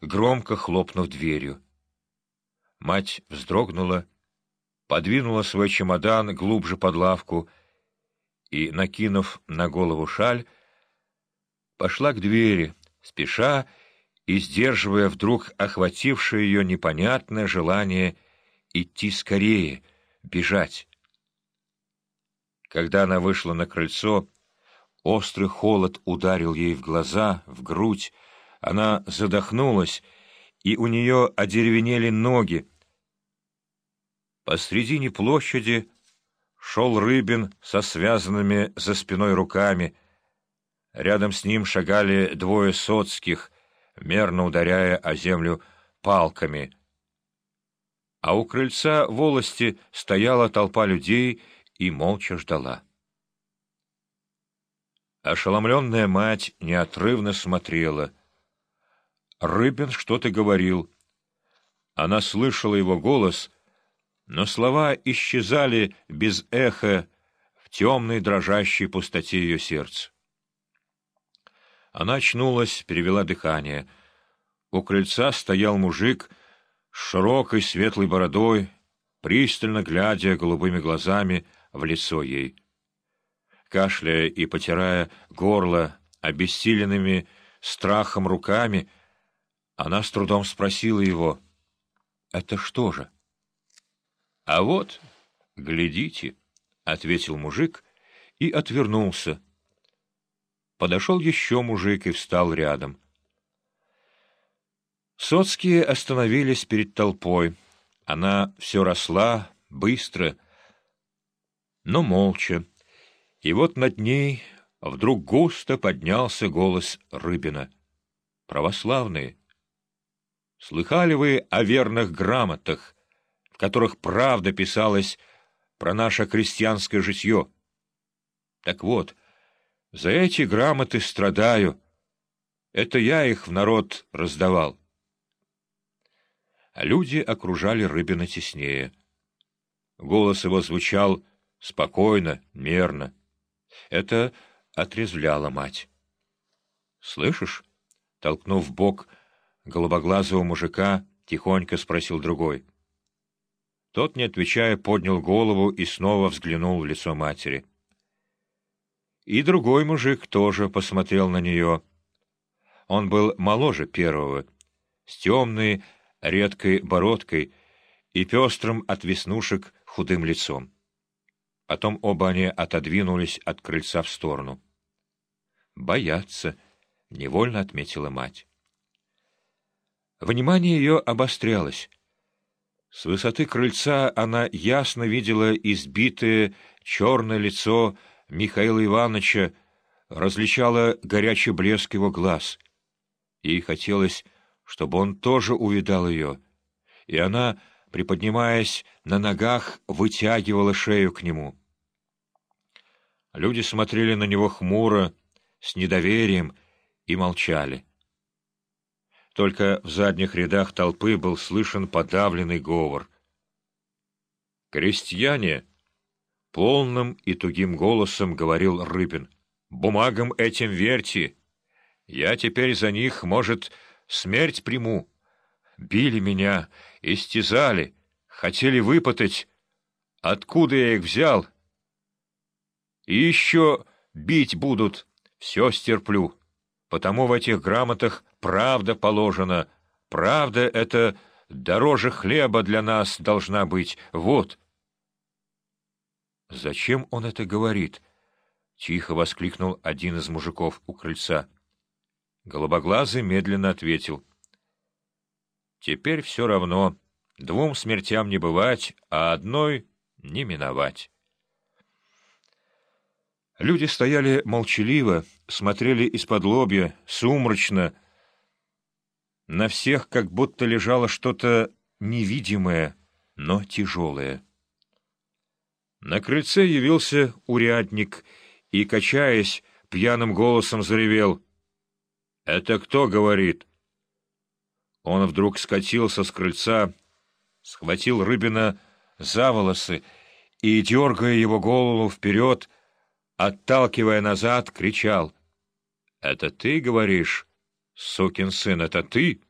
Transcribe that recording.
громко хлопнув дверью. Мать вздрогнула, подвинула свой чемодан глубже под лавку и, накинув на голову шаль, пошла к двери, спеша и сдерживая вдруг охватившее ее непонятное желание идти скорее, бежать. Когда она вышла на крыльцо, острый холод ударил ей в глаза, в грудь, она задохнулась, и у нее одеревенели ноги. Посредине площади шел Рыбин со связанными за спиной руками. Рядом с ним шагали двое соцких, мерно ударяя о землю палками. А у крыльца волости стояла толпа людей и молча ждала. Ошеломленная мать неотрывно смотрела — Рыбин что-то говорил. Она слышала его голос, но слова исчезали без эха в темной дрожащей пустоте ее сердца. Она очнулась, перевела дыхание. У крыльца стоял мужик с широкой светлой бородой, пристально глядя голубыми глазами в лицо ей. Кашляя и потирая горло обессиленными страхом руками, она с трудом спросила его, «Это что же?» «А вот, глядите», — ответил мужик и отвернулся. Подошел еще мужик и встал рядом. Соцкие остановились перед толпой. Она все росла, быстро, но молча. И вот над ней вдруг густо поднялся голос Рыбина. «Православные!» Слыхали вы о верных грамотах, в которых правда писалась про наше крестьянское житье? Так вот, за эти грамоты страдаю. Это я их в народ раздавал. А люди окружали Рыбина теснее. Голос его звучал спокойно, мерно. Это отрезвляло мать. — Слышишь? — толкнув бок, — голубоглазого мужика тихонько спросил другой. Тот, не отвечая, поднял голову и снова взглянул в лицо матери. И другой мужик тоже посмотрел на нее. Он был моложе первого, с темной, редкой бородкой и пестрым от веснушек худым лицом. Потом оба они отодвинулись от крыльца в сторону. «Боятся», — невольно отметила мать. Внимание ее обострялось. С высоты крыльца она ясно видела избитое черное лицо Михаила Ивановича, различала горячий блеск его глаз. Ей хотелось, чтобы он тоже увидал ее, и она, приподнимаясь на ногах, вытягивала шею к нему. Люди смотрели на него хмуро, с недоверием и молчали. Только в задних рядах толпы был слышен подавленный говор. «Крестьяне!» — полным и тугим голосом говорил Рыбин. «Бумагам этим верьте! Я теперь за них, может, смерть приму. Били меня, истязали, хотели выпытать. Откуда я их взял? И еще бить будут, все стерплю» потому в этих грамотах правда положена. Правда — это дороже хлеба для нас должна быть. Вот. «Зачем он это говорит?» — тихо воскликнул один из мужиков у крыльца. Голубоглазый медленно ответил. «Теперь все равно. Двум смертям не бывать, а одной не миновать». Люди стояли молчаливо, смотрели из-под лобья, сумрачно. На всех как будто лежало что-то невидимое, но тяжелое. На крыльце явился урядник и, качаясь, пьяным голосом заревел. «Это кто говорит?» Он вдруг скатился с крыльца, схватил Рыбина за волосы и, дергая его голову вперед, отталкивая назад, кричал. «Это ты говоришь, сукин сын, это ты?»